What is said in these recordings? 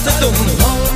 É Todo mundo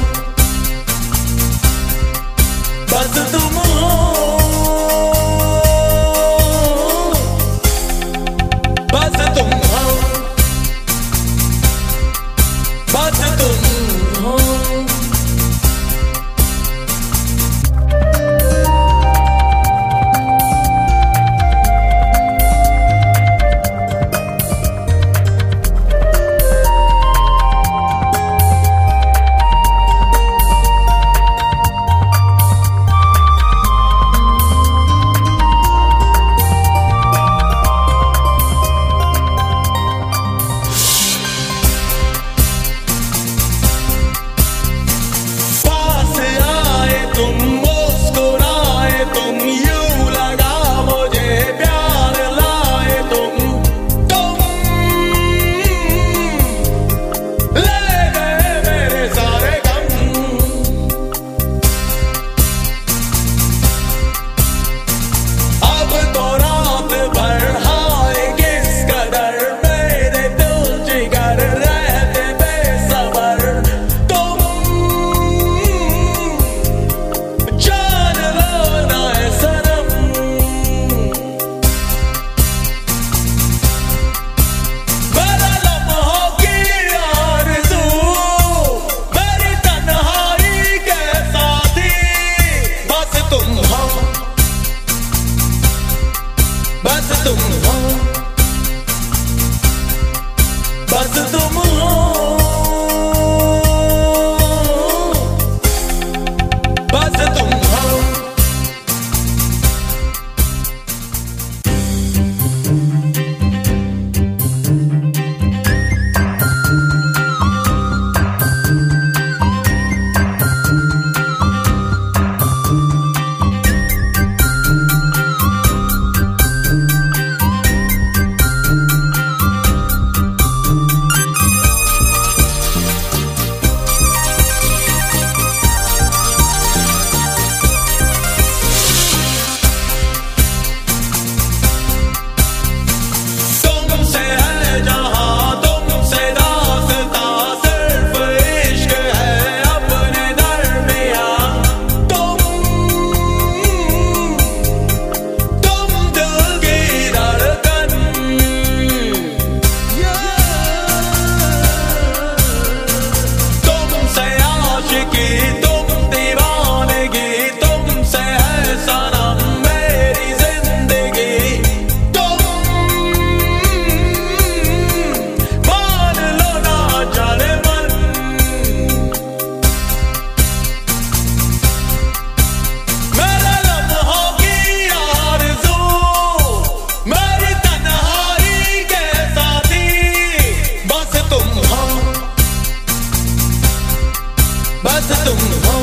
don't